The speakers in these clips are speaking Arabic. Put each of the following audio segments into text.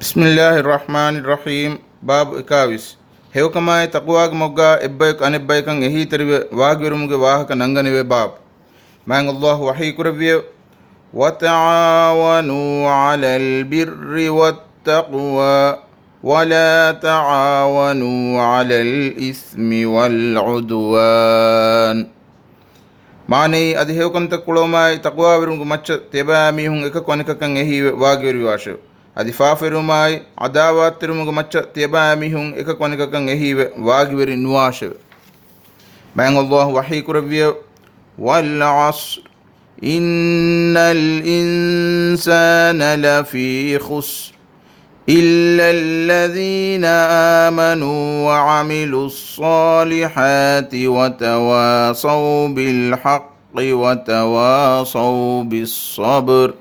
ബിസ്മില്ലാഹി റഹ്മാൻ റഹീം ബാബ് ഇക്കാവിസ്. ഹെവ്കമായ തക്കുവാഗ് മൊഗ്ഗ ഇബ്ബൈക് അനിബ്ബൈക്കങ് എഹി തെരുവ് വാഗ്വിരുമുഗ് വാഹക നംഗനിവെ باب مانغ الله وحي كربية وتعاونوا على البر والتقوى ولا تعاونوا على الإثم والعدوان معني كنت تقولوا ما تقوى برمك مچ تبا ميهم إكاك كونكا أن إهي واغير يواشو macca tiyabamihun eka konikakan ehiwe waagiveri nuwashewe bayan allah wahi kuraviya wal asr إن الإنسان لفي خسر إلا الذين آمنوا وعملوا الصالحات وتواصوا بالحق وتواصوا بالصبر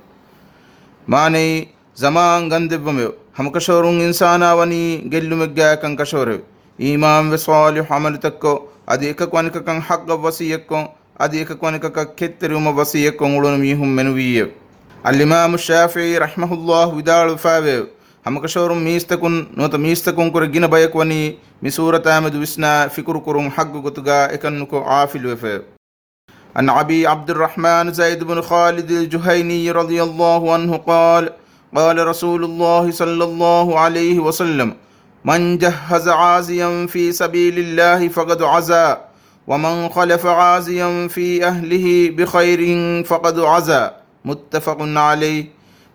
معني zaman gandibbamew hamkashorun insanawani gellumeggaya kan kashore imam ve salih amal takko adi ekak wanika kan haqqa wasiyakko adi ekak wanika ka ketteruma wasiyakko ngulun mihum menuwiye al-imam shafi'i rahimahullah widalu fawe hamkashorun mistakun nota mistakun kor gina bayakwani misurata amadu wisna fikru kurum haqqa gotuga ekannuko afil wefe عن أبي عبد الرحمن زيد بن خالد الجهيني رضي الله عنه قال قال رسول الله صلى الله عليه وسلم من جهز عازيا في سبيل الله فقد عزا ومن خلف عازيا في أهله بخير فقد عزا. متفق عليه.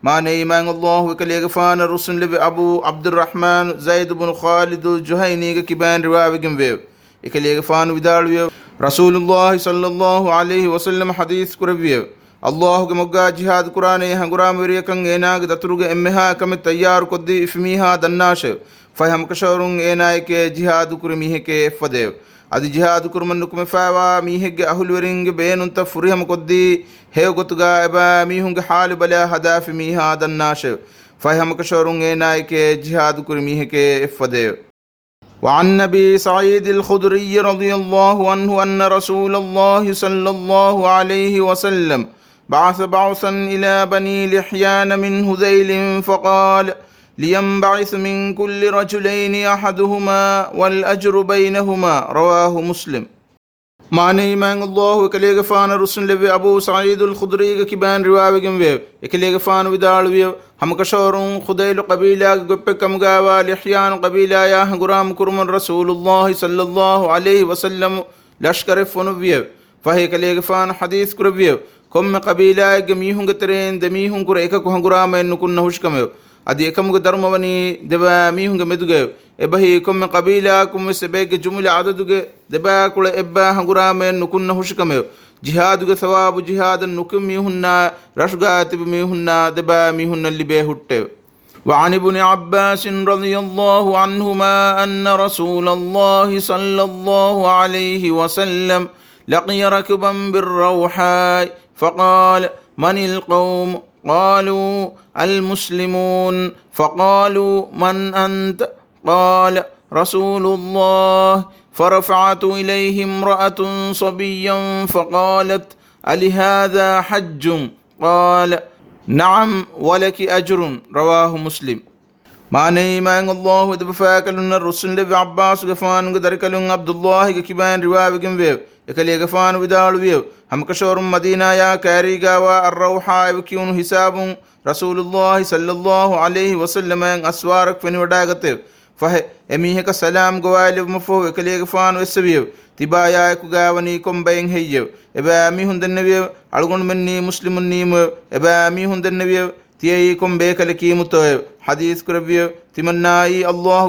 ما نيمان الله وكليغفان الرسول أبو عبد الرحمن زيد بن خالد الجهيني كبان رواوي جنبيو إكليغفان ودالويو رسول الله صلى الله عليه وسلم حديث كربيو. ಅಲ್ಲಾಹುಗೆ ಮೊಗ್ಗ ಜಿಹಾದ್ ಕುರಾನೆ ಹಂಗುರಾಮ ವಿರಿಯಕಂ ಏನಾಗ ದತುರುಗೆ ಎಮ್ಮೆಹಾ ಕಮೆ ತಯ್ಯಾರು ಕೊದ್ದಿ ಇಫ್ಮೀಹಾ ದನ್ನಾಶ ಫೈ ಹಮಕಶವರುಂ ಏನಾಯಕೆ ಜಿಹಾದ್ ಕುರಿ ಮೀಹೆಕೆ ಎಫ್ಫದೇವ್ ಅದು ಜಿಹಾದ್ ಕುರುಮನ್ನು ಕುಮೆ ಫಾವಾ ಮೀಹೆಗೆ ಅಹುಲ್ವರಿಂಗೆ ಬೇನುಂತ ಫುರಿಹಮ ಕೊದ್ದಿ ಹೇವ್ ಗೊತ್ತುಗ ಎಬ ಮೀಹುಂಗೆ ಹಾಲು ಬಲ ಹದಾಫಿ ಮೀಹಾ ದನ್ನಾಶ ಫೈ ಹಮಕಶವರುಂ ಏನಾಯಕೆ ಜಿಹಾದ್ ಕುರಿ ಮೀಹೆಕೆ ಎಫ್ಫದೇವ್ وعن نبي سعيد الخدري رضي الله عنه أن رسول الله صلى الله عليه وسلم بعث بعثا إلى بني لحيان من هذيل فقال لينبعث من كل رجلين أحدهما والأجر بينهما. رواه مسلم. معنى من الله كليغ فان رسول لبي أبو سعيد الخدري كبان رواوغم ويو كليغ فان ودال ويو هم كشورون خديل قبيلة قبكم غاوا لحيان قبيلة يا غرام كرم رسول الله صلى الله عليه وسلم فهي كليك فان حديث كربيه كم قبيلة جميع هنگ ترين دمي هنگ كر إكا كهنگ رام إن كن نهوش كم يو أدي إكم غ درم دبا مي هنگ مدوج يو إبهي كم قبيلة كم سبعة جملة عدد دوج دبا كل إبا هنگ رام إن نهوش كم يو جهاد غ ثواب جهاد نكم مي هننا رشغا تب مي هننا دبا مي هننا اللي به وعن ابن عباس رضي الله عنهما أن رسول الله صلى الله عليه وسلم لقي ركبا بالروحاء فقال من القوم؟ قالوا المسلمون فقالوا من أنت؟ قال رسول الله فرفعت إليه امرأة صبيا فقالت ألهذا حج؟ قال نعم ولك أجر رواه مسلم. ماني ما الله دبفاكلن الرسول لبي عباس غفان غدركلن عبد الله كيبان روايه كم ekali egafanu vidaluwiyo hamkashorum madinaya karigawa arrawha evkiyunu hisabun rasulullahi sallallahu alaihi wasallam en aswarak feni wadagate fahe emiheka salam gowali mafo ekali egafanu esawiyo tibaya ku gawani kombayen heyyo eba mi hundennewiyo algon menni muslimun nimo eba mi hundennewiyo tiyeyi kombe kale kimuto hadith kurawiyo timannayi allahu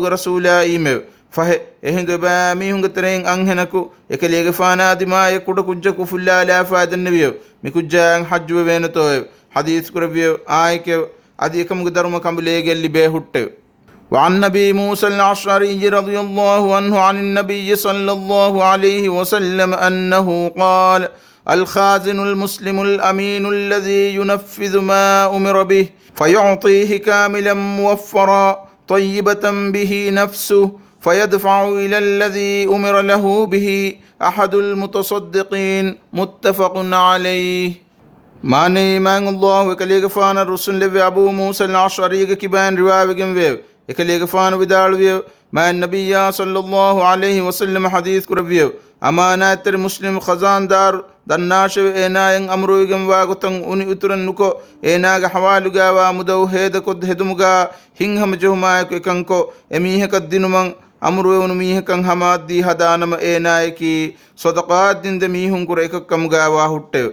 فهي إهند بامي هنگ ترين أنهنكو. يكل يغفانا دماء يكود كجا كفل لا لا فايد النبيو. مكجا أن حج بينا توي حديث كربيو آيك أدي كم قدر ما كم بليغ اللي بيه وعن نبي موسى العشري رضي الله عنه عن النبي صلى الله عليه وسلم أنه قال الخازن المسلم الأمين الذي ينفذ ما أمر به فيعطيه كاملا موفرا طيبة به نفسه فيدفع إلى الذي أمر له به أحد المتصدقين متفق عليه. ما نيمان الله وكليك فان الرسل لبي أبو موسى العشري كبان رواب جنبيب وكليك فان بدال بيب ما النبي صلى الله عليه وسلم حديث كربيب أما ناتر مسلم خزان دار دناش إينا ين امرو يگم واگتن اوني أترن نوكو إينا گ حوالو گاوا مدو هيد كود هدمگا هينهم جوما يك كنكو. اميه كد دينمن ಅಮರುವನು ಮೀಹಕಂ ಹಮಾದ್ದಿ ಹದಾನಮ ಏ ನಾಯಕಿ ಸೊದಕಾದ್ದಿಂದ ಮೀಹುಂಕುರ ಏಕಕ್ಕಂ ಗಾವಾ ಹುಟ್ಟೆವು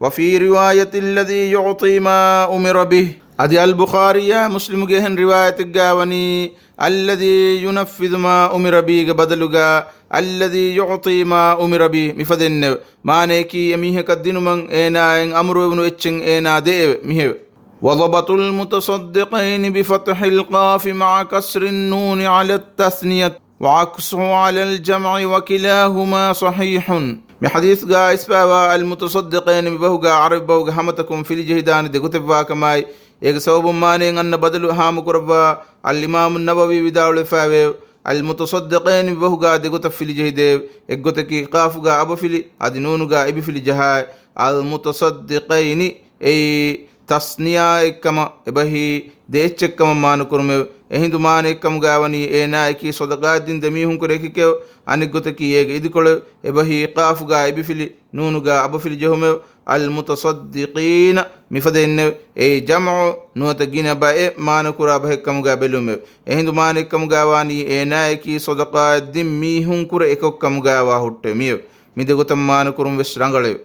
ವಫೀ ರಿವಾಯತಿಲ್ಲದಿ ಯೋತೀಮಾ ಉಮಿರಬಿ ಅದಿ ಅಲ್ ಬುಖಾರಿಯ ಮುಸ್ಲಿಮ್ಗೆ ಹೆನ್ ರಿವಾಯತಿಗಾವನಿ ಅಲ್ಲದಿ ಯುನಫಿದ್ಮಾ ಉಮಿರಬಿಗ ಬದಲುಗ ಅಲ್ಲದಿ ಯೋತೀಮಾ ಉಮಿರಬಿ ಮಿಫದೆನ್ನೆವ್ ಮಾನೇಕಿ ಮೀಹಕದ್ದಿನುಮಂ ಏನಾಯಂ ಅಮರುವನು ಎಚ್ಚಂ ಏನಾ ದೇವ್ ಮಿಹೆವ್ وضبط المتصدقين بفتح القاف مع كسر النون على التثنية وعكسه على الجمع وكلاهما صحيح. بحديث غا اسبابا المتصدقين ببهوغا عرب بهوغا همتكم في الجهدان دي كتب كماي إيك سوب مانين أن بدل هام كربا الإمام النبوي بداول فاوي المتصدقين ببهوغا دي كتب في الجهدين إيك قاف قافوغا أبو فيلي أدنونغا إبي في الجهاي المتصدقين أي ತಸ್ನಿಯಾ ಎಕ್ಕಮ ಎಬಹಿ ದೇಚ್ಚೆಕ್ಕಮ ಮಾನು ಕುರುಮೆವು ಎಹಿಂದು ಮಾನ ಎಕ್ಕಮ ಗಾವನಿ ಏನಾಯಕಿ ಸೊದಗಾದಿಂದ ಮೀಹುಂ ಕುರೆಕಿಕೆವು ಅನಿಗ್ಗುತಕಿ ಏಗೆ ಇದುಕೊಳು ಎಬಹಿ ಕಾಫುಗಾ ಎಬಿಫಿಲಿ ನೂನುಗಾ ಅಬಫಿಲಿ ಜೆಹುಮೆವು ಅಲ್ ಮುತಸದ್ದಿಕೀನ ಮಿಫದೆನ್ನೆವು ಏ ಜಮು ನೂತ ಗಿನ ಬ ಎ ಮಾನ ಕುರ ಬಹೆಕ್ಕಮುಗಾ ಬೆಲುಮೆವು ಎಹಿಂದು ಮಾನ ಎಕ್ಕಮುಗಾವಾನಿ ಏನಾಯಕಿ ಸೊದಕಾದ್ದಿ ಮೀಹುಂ ಕುರ ಎಕೊಕ್ಕಮುಗಾವಾ ಹುಟ್ಟೆವು ಮಿಯವು ಮಿದೆಗುತಂ ಮಾನ ಕುರುಂ ವಿಶ್ರಂಗಳೆವು